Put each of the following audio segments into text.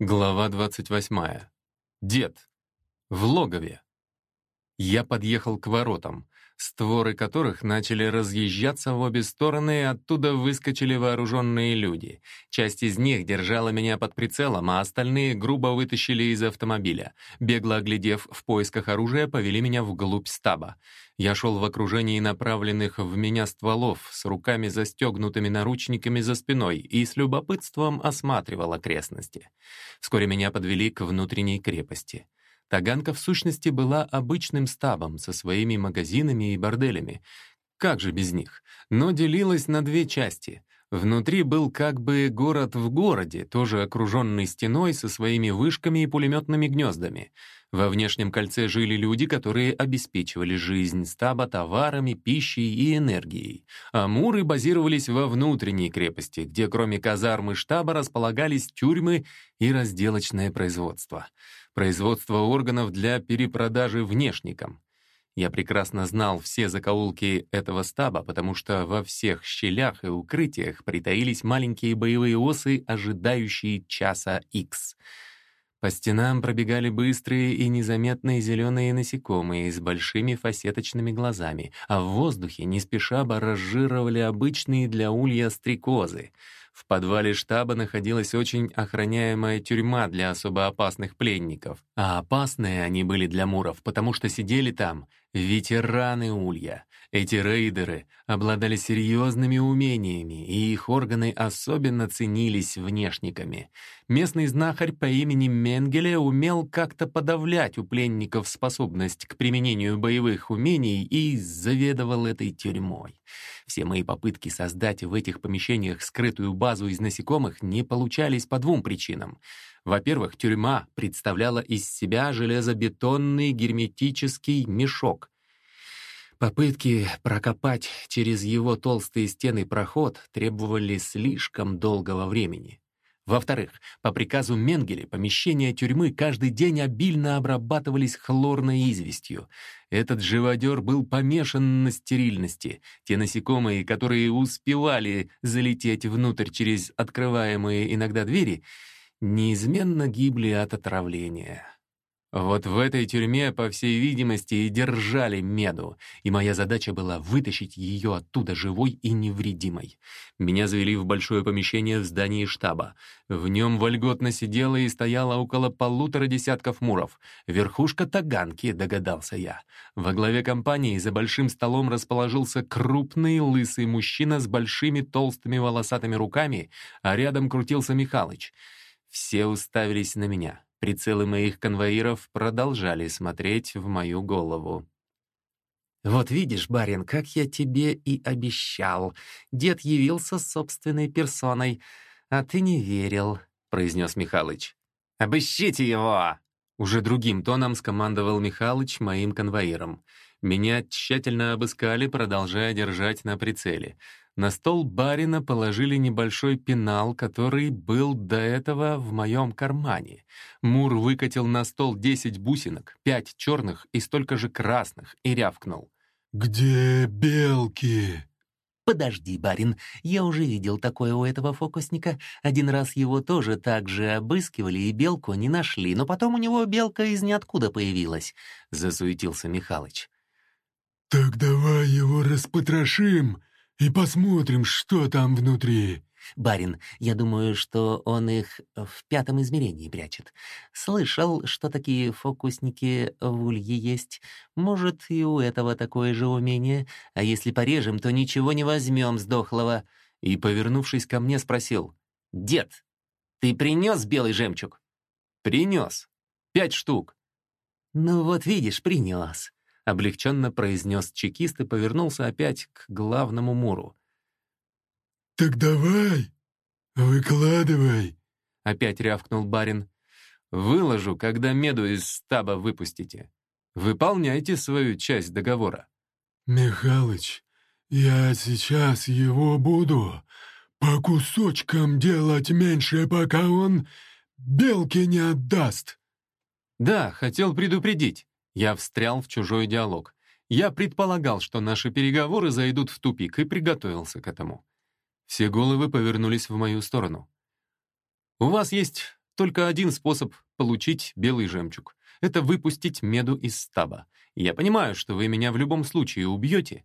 Глава 28. Дед. В логове. Я подъехал к воротам, створы которых начали разъезжаться в обе стороны, и оттуда выскочили вооруженные люди. Часть из них держала меня под прицелом, а остальные грубо вытащили из автомобиля. Бегло оглядев в поисках оружия, повели меня вглубь стаба. Я шел в окружении направленных в меня стволов, с руками застегнутыми наручниками за спиной и с любопытством осматривал окрестности. Вскоре меня подвели к внутренней крепости. Таганка в сущности была обычным стабом со своими магазинами и борделями. Как же без них? Но делилась на две части. Внутри был как бы город в городе, тоже окруженный стеной со своими вышками и пулеметными гнездами. Во внешнем кольце жили люди, которые обеспечивали жизнь стаба товарами, пищей и энергией. А муры базировались во внутренней крепости, где кроме казармы штаба располагались тюрьмы и разделочное производство. Производство органов для перепродажи внешникам. Я прекрасно знал все закоулки этого стаба, потому что во всех щелях и укрытиях притаились маленькие боевые осы, ожидающие часа Х. По стенам пробегали быстрые и незаметные зеленые насекомые с большими фасеточными глазами, а в воздухе не спеша баражировали обычные для улья стрекозы — в подвале штаба находилась очень охраняемая тюрьма для особо опасных пленников. А опасные они были для муров, потому что сидели там ветераны Улья. Эти рейдеры обладали серьезными умениями, и их органы особенно ценились внешниками. Местный знахарь по имени Менгеле умел как-то подавлять у пленников способность к применению боевых умений и заведовал этой тюрьмой. Все мои попытки создать в этих помещениях скрытую базу из насекомых не получались по двум причинам. Во-первых, тюрьма представляла из себя железобетонный герметический мешок, Попытки прокопать через его толстые стены проход требовали слишком долгого времени. Во-вторых, по приказу Менгеле помещения тюрьмы каждый день обильно обрабатывались хлорной известью. Этот живодер был помешан на стерильности. Те насекомые, которые успевали залететь внутрь через открываемые иногда двери, неизменно гибли от отравления. Вот в этой тюрьме, по всей видимости, и держали Меду, и моя задача была вытащить ее оттуда живой и невредимой. Меня завели в большое помещение в здании штаба. В нем вольготно сидела и стояло около полутора десятков муров. Верхушка таганки, догадался я. Во главе компании за большим столом расположился крупный лысый мужчина с большими толстыми волосатыми руками, а рядом крутился Михалыч. Все уставились на меня. Прицелы моих конвоиров продолжали смотреть в мою голову. «Вот видишь, барин, как я тебе и обещал. Дед явился собственной персоной, а ты не верил», — произнес Михалыч. «Обыщите его!» Уже другим тоном скомандовал Михалыч моим конвоирам. Меня тщательно обыскали, продолжая держать на прицеле. На стол барина положили небольшой пенал, который был до этого в моем кармане. Мур выкатил на стол десять бусинок, пять черных и столько же красных, и рявкнул. «Где белки?» «Подожди, барин, я уже видел такое у этого фокусника. Один раз его тоже так же обыскивали и белку не нашли, но потом у него белка из ниоткуда появилась», — засуетился Михалыч. «Так давай его распотрошим и посмотрим, что там внутри». «Барин, я думаю, что он их в пятом измерении прячет. Слышал, что такие фокусники в Улье есть. Может, и у этого такое же умение. А если порежем, то ничего не возьмем с дохлого». И, повернувшись ко мне, спросил. «Дед, ты принес белый жемчуг?» «Принес. Пять штук». «Ну вот видишь, принес. — облегченно произнес чекист и повернулся опять к главному муру. «Так давай, выкладывай!» — опять рявкнул барин. «Выложу, когда меду из стаба выпустите. Выполняйте свою часть договора». «Михалыч, я сейчас его буду по кусочкам делать меньше, пока он белки не отдаст». «Да, хотел предупредить. Я встрял в чужой диалог. Я предполагал, что наши переговоры зайдут в тупик, и приготовился к этому. Все головы повернулись в мою сторону. «У вас есть только один способ получить белый жемчуг. Это выпустить меду из стаба. Я понимаю, что вы меня в любом случае убьете,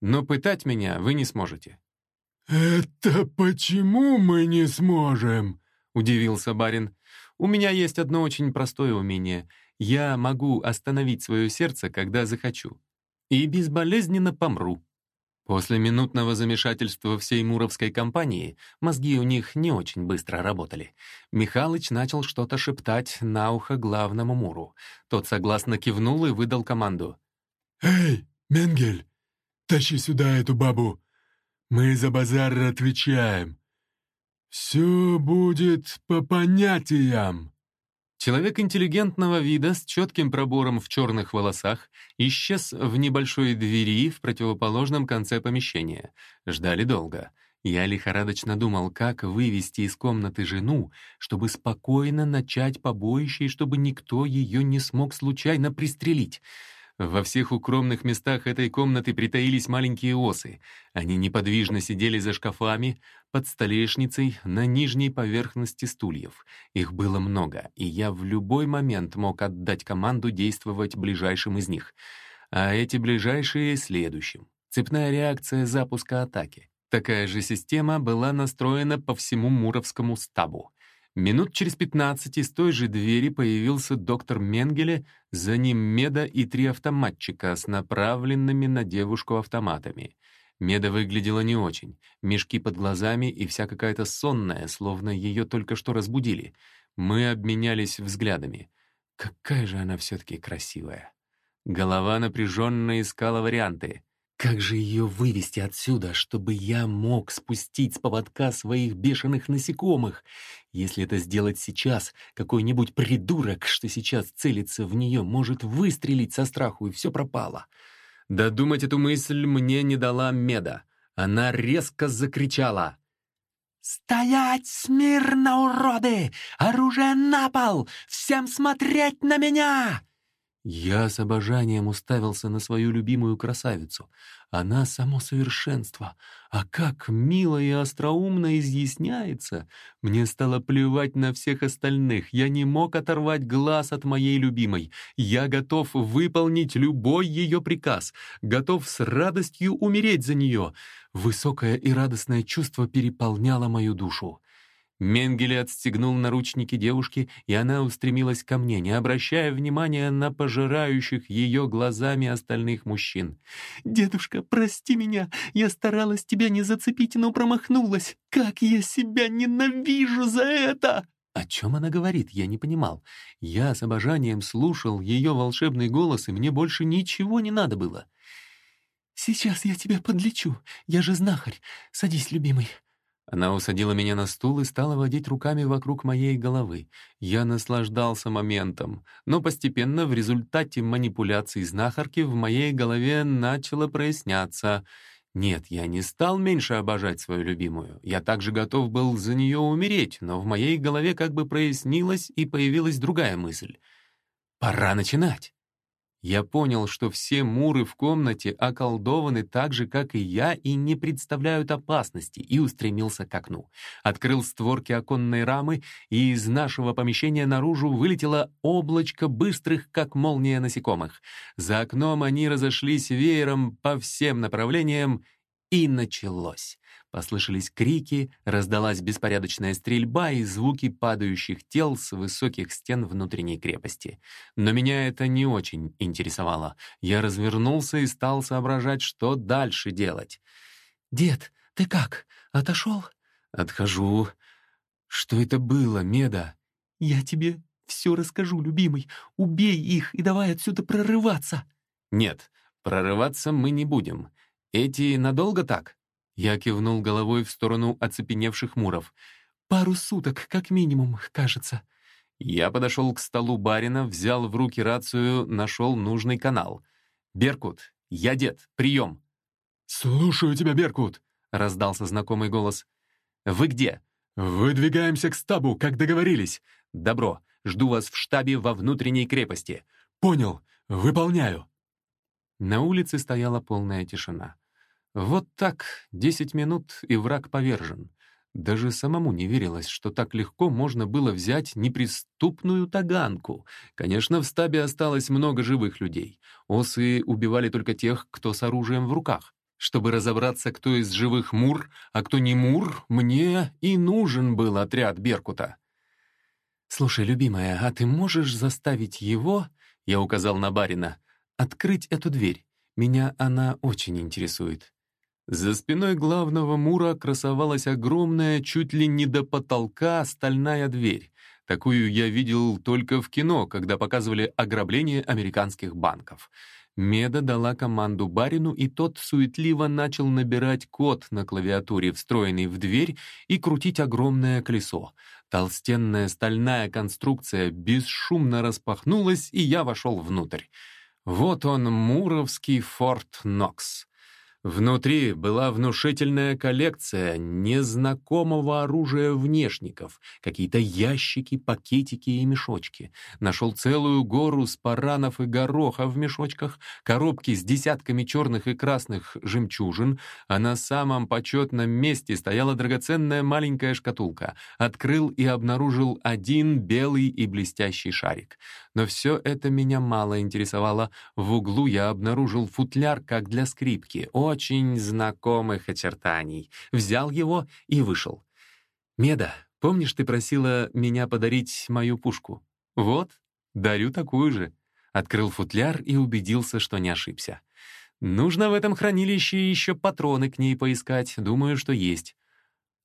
но пытать меня вы не сможете». «Это почему мы не сможем?» — удивился барин. «У меня есть одно очень простое умение. Я могу остановить свое сердце, когда захочу. И безболезненно помру». После минутного замешательства всей Муровской компании мозги у них не очень быстро работали. Михалыч начал что-то шептать на ухо главному Муру. Тот согласно кивнул и выдал команду. «Эй, Менгель, тащи сюда эту бабу. Мы за базар отвечаем. Все будет по понятиям». Человек интеллигентного вида с четким пробором в черных волосах исчез в небольшой двери в противоположном конце помещения. Ждали долго. Я лихорадочно думал, как вывести из комнаты жену, чтобы спокойно начать побоище и чтобы никто ее не смог случайно пристрелить. Во всех укромных местах этой комнаты притаились маленькие осы. Они неподвижно сидели за шкафами, под столешницей, на нижней поверхности стульев. Их было много, и я в любой момент мог отдать команду действовать ближайшим из них. А эти ближайшие — следующим. Цепная реакция запуска атаки. Такая же система была настроена по всему Муровскому стабу. Минут через пятнадцать из той же двери появился доктор Менгеле, за ним Меда и три автоматчика с направленными на девушку автоматами. Меда выглядела не очень, мешки под глазами и вся какая-то сонная, словно ее только что разбудили. Мы обменялись взглядами. Какая же она все-таки красивая. Голова напряженно искала варианты. Как же ее вывести отсюда, чтобы я мог спустить с поводка своих бешеных насекомых? Если это сделать сейчас, какой-нибудь придурок, что сейчас целится в нее, может выстрелить со страху, и все пропало. Додумать эту мысль мне не дала Меда. Она резко закричала. «Стоять смирно, уроды! Оружие на пол! Всем смотреть на меня!» Я с обожанием уставился на свою любимую красавицу. Она — само совершенство. А как мило и остроумно изъясняется! Мне стало плевать на всех остальных. Я не мог оторвать глаз от моей любимой. Я готов выполнить любой ее приказ. Готов с радостью умереть за нее. Высокое и радостное чувство переполняло мою душу. Менгеле отстегнул наручники девушки, и она устремилась ко мне, не обращая внимания на пожирающих ее глазами остальных мужчин. «Дедушка, прости меня, я старалась тебя не зацепить, но промахнулась. Как я себя ненавижу за это!» О чем она говорит, я не понимал. Я с обожанием слушал ее волшебный голос, и мне больше ничего не надо было. «Сейчас я тебя подлечу, я же знахарь. Садись, любимый». Она усадила меня на стул и стала водить руками вокруг моей головы. Я наслаждался моментом, но постепенно в результате манипуляций знахарки в моей голове начало проясняться. Нет, я не стал меньше обожать свою любимую. Я также готов был за нее умереть, но в моей голове как бы прояснилась и появилась другая мысль. Пора начинать. Я понял, что все муры в комнате околдованы так же, как и я, и не представляют опасности, и устремился к окну. Открыл створки оконной рамы, и из нашего помещения наружу вылетело облачко быстрых, как молния насекомых. За окном они разошлись веером по всем направлениям, и началось. Послышались крики, раздалась беспорядочная стрельба и звуки падающих тел с высоких стен внутренней крепости. Но меня это не очень интересовало. Я развернулся и стал соображать, что дальше делать. «Дед, ты как? Отошел?» «Отхожу. Что это было, Меда?» «Я тебе все расскажу, любимый. Убей их и давай отсюда прорываться!» «Нет, прорываться мы не будем. Эти надолго так?» Я кивнул головой в сторону оцепеневших муров. «Пару суток, как минимум, кажется». Я подошел к столу барина, взял в руки рацию, нашел нужный канал. «Беркут, я дед, прием!» «Слушаю тебя, Беркут!» — раздался знакомый голос. «Вы где?» «Выдвигаемся к стабу, как договорились». «Добро, жду вас в штабе во внутренней крепости». «Понял, выполняю». На улице стояла полная тишина. Вот так, десять минут, и враг повержен. Даже самому не верилось, что так легко можно было взять неприступную таганку. Конечно, в стабе осталось много живых людей. Осы убивали только тех, кто с оружием в руках. Чтобы разобраться, кто из живых Мур, а кто не Мур, мне и нужен был отряд Беркута. «Слушай, любимая, а ты можешь заставить его, — я указал на барина, — открыть эту дверь? Меня она очень интересует». За спиной главного Мура красовалась огромная, чуть ли не до потолка, стальная дверь. Такую я видел только в кино, когда показывали ограбление американских банков. Меда дала команду барину, и тот суетливо начал набирать код на клавиатуре, встроенный в дверь, и крутить огромное колесо. Толстенная стальная конструкция бесшумно распахнулась, и я вошел внутрь. Вот он, Муровский Форт Нокс. Внутри была внушительная коллекция незнакомого оружия внешников, какие-то ящики, пакетики и мешочки. Нашел целую гору спаранов и гороха в мешочках, коробки с десятками черных и красных жемчужин, а на самом почетном месте стояла драгоценная маленькая шкатулка. Открыл и обнаружил один белый и блестящий шарик. Но все это меня мало интересовало. В углу я обнаружил футляр, как для скрипки. О, очень знакомых очертаний. Взял его и вышел. «Меда, помнишь, ты просила меня подарить мою пушку? Вот, дарю такую же». Открыл футляр и убедился, что не ошибся. Нужно в этом хранилище еще патроны к ней поискать. Думаю, что есть.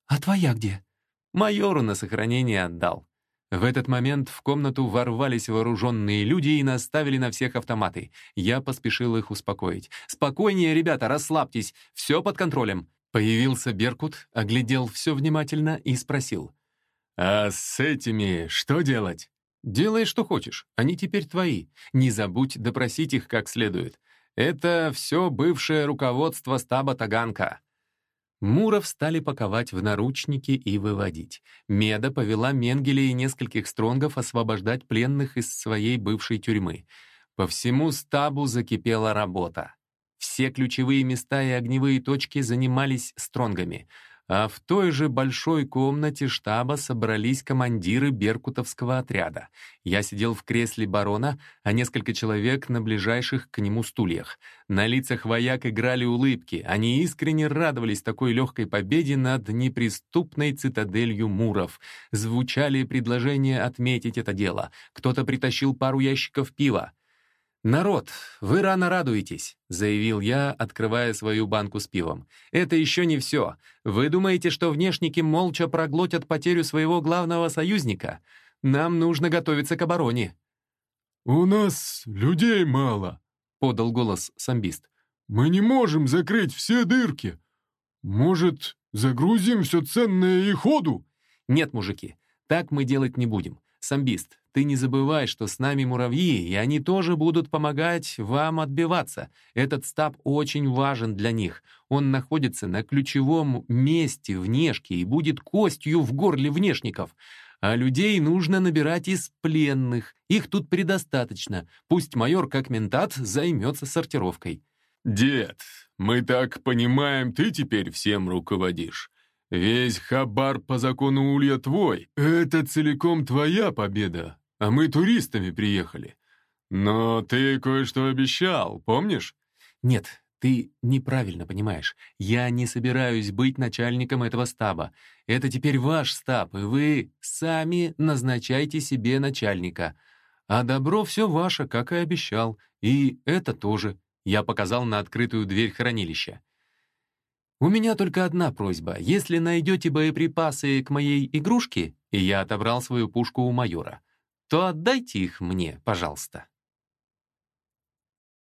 «А твоя где?» «Майору на сохранение отдал». В этот момент в комнату ворвались вооруженные люди и наставили на всех автоматы. Я поспешил их успокоить. «Спокойнее, ребята, расслабьтесь, все под контролем». Появился Беркут, оглядел все внимательно и спросил. «А с этими что делать?» «Делай, что хочешь, они теперь твои. Не забудь допросить их как следует. Это все бывшее руководство стаба Таганка. Муров стали паковать в наручники и выводить. Меда повела Менгеля и нескольких стронгов освобождать пленных из своей бывшей тюрьмы. По всему стабу закипела работа. Все ключевые места и огневые точки занимались стронгами — а в той же большой комнате штаба собрались командиры беркутовского отряда. Я сидел в кресле барона, а несколько человек на ближайших к нему стульях. На лицах вояк играли улыбки, они искренне радовались такой легкой победе над неприступной цитаделью Муров. Звучали предложения отметить это дело. Кто-то притащил пару ящиков пива. «Народ, вы рано радуетесь», — заявил я, открывая свою банку с пивом. «Это еще не все. Вы думаете, что внешники молча проглотят потерю своего главного союзника? Нам нужно готовиться к обороне». «У нас людей мало», — подал голос самбист. «Мы не можем закрыть все дырки. Может, загрузим все ценное и ходу?» «Нет, мужики, так мы делать не будем. Самбист, ты не забывай, что с нами муравьи, и они тоже будут помогать вам отбиваться. Этот стаб очень важен для них. Он находится на ключевом месте внешки и будет костью в горле внешников. А людей нужно набирать из пленных. Их тут предостаточно. Пусть майор, как ментат, займется сортировкой. «Дед, мы так понимаем, ты теперь всем руководишь. Весь хабар по закону Улья твой. Это целиком твоя победа, а мы туристами приехали. Но ты кое-что обещал, помнишь? Нет, ты неправильно понимаешь. Я не собираюсь быть начальником этого стаба. Это теперь ваш стаб, и вы сами назначайте себе начальника. А добро все ваше, как и обещал. И это тоже. Я показал на открытую дверь хранилища. У меня только одна просьба. Если найдете боеприпасы к моей игрушке, и я отобрал свою пушку у майора, то отдайте их мне, пожалуйста.